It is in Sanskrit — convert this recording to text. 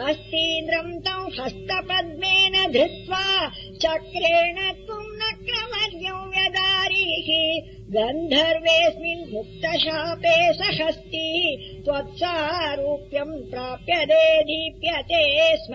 हस्तीन्द्रम् तम् हस्तपद्मेन धृत्वा चक्रेण त्वम् न क्रमज्ञम् व्यदारीः। गन्धर्वेऽस्मिन् मुक्तशापे सहस्ति त्वत्सारूप्यम् प्राप्य दे दीप्यते स्म।